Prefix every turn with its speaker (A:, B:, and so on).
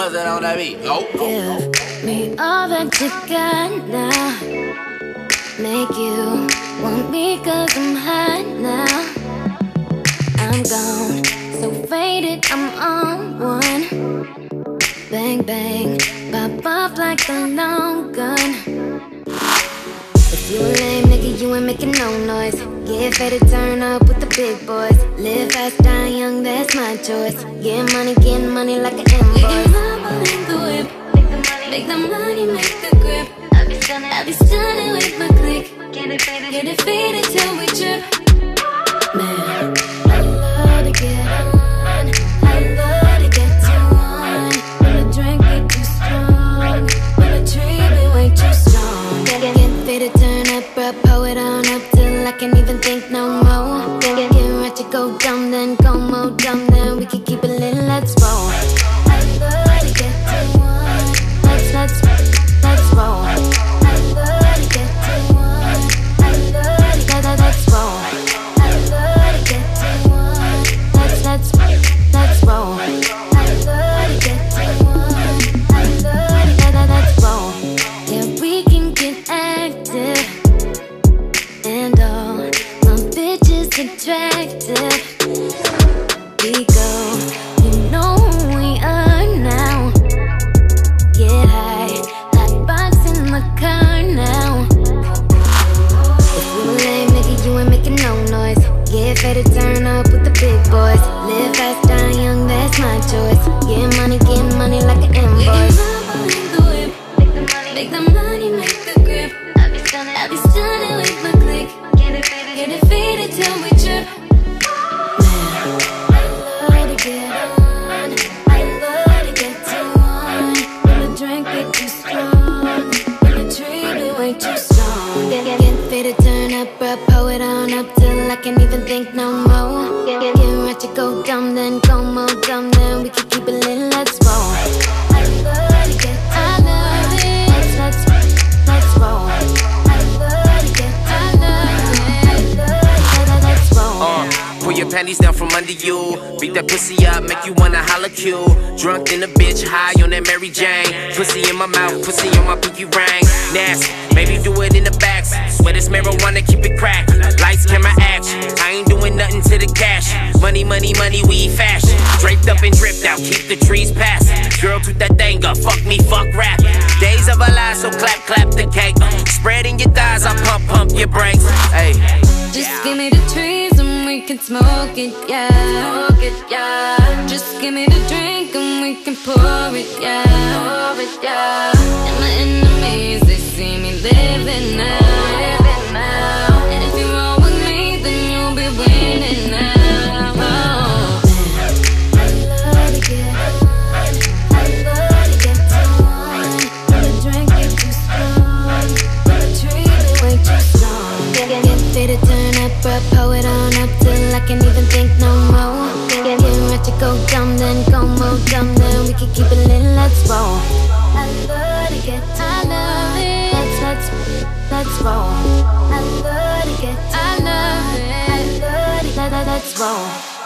A: Bust it on that.
B: Give me all that you got now. Make you want me cause I'm hot now. I'm gone, so faded, I'm on one. Bang, bang, pop off like a long gun. If you a lame nigga, you ain't making no noise. Get fed to turn up with the big boys. Live fast, die young, that's my choice. Get money, get money like an invoice. In the whip. Make the money, make the grip. I be stunning with my click. Get it faded, get it faded till we trip. Man, attractive. Pull it on up till I can't even think no more. Get, get, get ratchet, go dumb, then go more dumb, then we can keep it lit, let's roll. To to
A: uh, pull your panties down from under you. Beat that pussy up, make you wanna holla Q. Drunk in a bitch, high on that Mary Jane. Pussy in my mouth, pussy on my pinky ring. Nasty, maybe do it in the back. Marijuana, keep it crack. Lights, camera, action. I ain't doing nothing to the cash. Money, money, money, we fashion. Draped up and dripped out, keep the trees passing. Girl, toot that thing up, fuck me, fuck rap. Days of a lives, so clap, clap the cake. Spreading your thighs, I pump, pump your brakes. Hey.
B: Just give me the trees and we can smoke it, yeah. Smoke it, yeah. Just give me the drink and we can pour it, yeah. Pour it, yeah. And my enemies, they see me living now. Faded, turn up, bro, pull it on up till I can't even think no more. Get, get, get ratchet, go dumb, then go more dumb, then we can keep it lit, let's roll. I love to get I love it. Let's, let's, let's roll. I love to get I love it. I love to, let, let, let's roll.